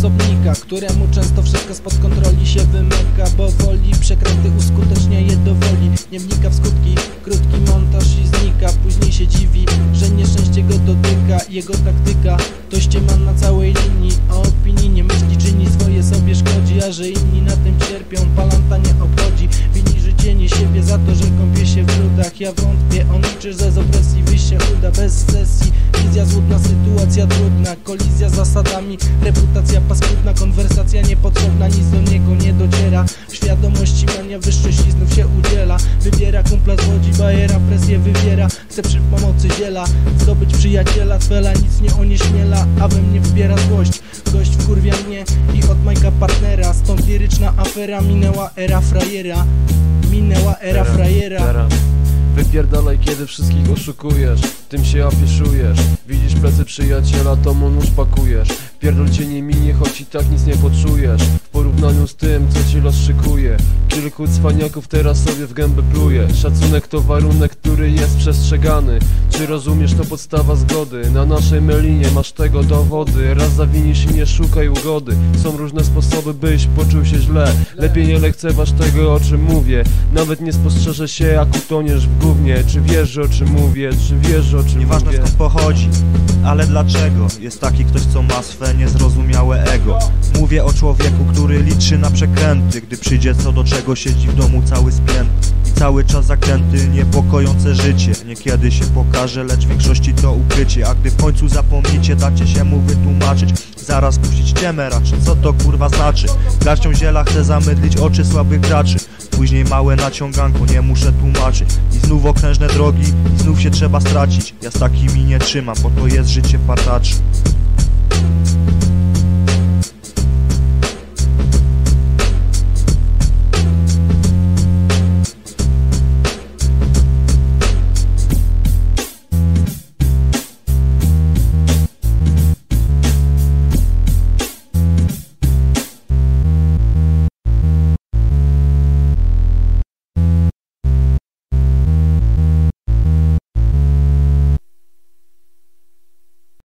człowieka Któremu często wszystko spod kontroli się wymyka Bo woli przekręty uskutecznia je do woli Nie wnika w skutki, krótki montaż i znika. Później się dziwi, że nieszczęście go dotyka. Jego taktyka to ścieman na całej linii. A opinii nie myśli, czyni swoje sobie szkodzi A że inni na tym cierpią, palanta nie obchodzi Wini życie nie siebie za to, że kąpie się w brudach Ja wątpię, on liczy, że z opresji wyjść się uda. Bez sesji, wizja złudna, sytuacja trudna Kolizja z zasadami, reputacja paskudna Konwersacja niepotrzebna, nic do niego nie dociera. W świadomości mania wyższości znów się udziela. Wybiera kumpla z łodzi, bajera presję wywiera. Chce przy pomocy ziela zdobyć przyjaciela. Cwela nic nie onieśmiela, a we mnie wzbiera złość. Gość wkurwia mnie i od Majka partnera. Stąd liryczna afera, minęła era frajera. Minęła era frajera. Wypierdalaj kiedy wszystkich oszukujesz Tym się afiszujesz. Widzisz plecy przyjaciela to mu nóż pakujesz. Pierdol cię nie minie choć i tak nic nie poczujesz porównaniu z tym co ci los szykuje Kilku cwaniaków teraz sobie w gębę pluje. Szacunek to warunek który jest przestrzegany. Czy rozumiesz to podstawa zgody. Na naszej melinie masz tego dowody. Raz zawinisz i nie szukaj ugody. Są różne sposoby byś poczuł się źle. Lepiej nie lekceważ tego o czym mówię. Nawet nie spostrzeże się jak utoniesz w gównie. Czy wiesz o czym mówię, czy wiesz o czym Nieważne mówię? skąd pochodzi, ale dlaczego? Jest taki ktoś co ma swe niezrozumiałe ego Mówię o człowieku, który liczy na przekręty. Gdy przyjdzie co do czego siedzi w domu cały spięty I cały czas zakręty, niepokojące życie Niekiedy się pokaże, lecz w większości to ukrycie. A gdy w końcu zapomnicie, dacie się mu wytłumaczyć. Zaraz puścić ciemę raczej, co to kurwa znaczy? Garścią ziela chcę zamydlić oczy słabych graczy. Później małe naciąganko, nie muszę tłumaczyć. I znów okrężne drogi, i znów się trzeba stracić. Ja z takimi nie trzymam, bo to jest życie partaczy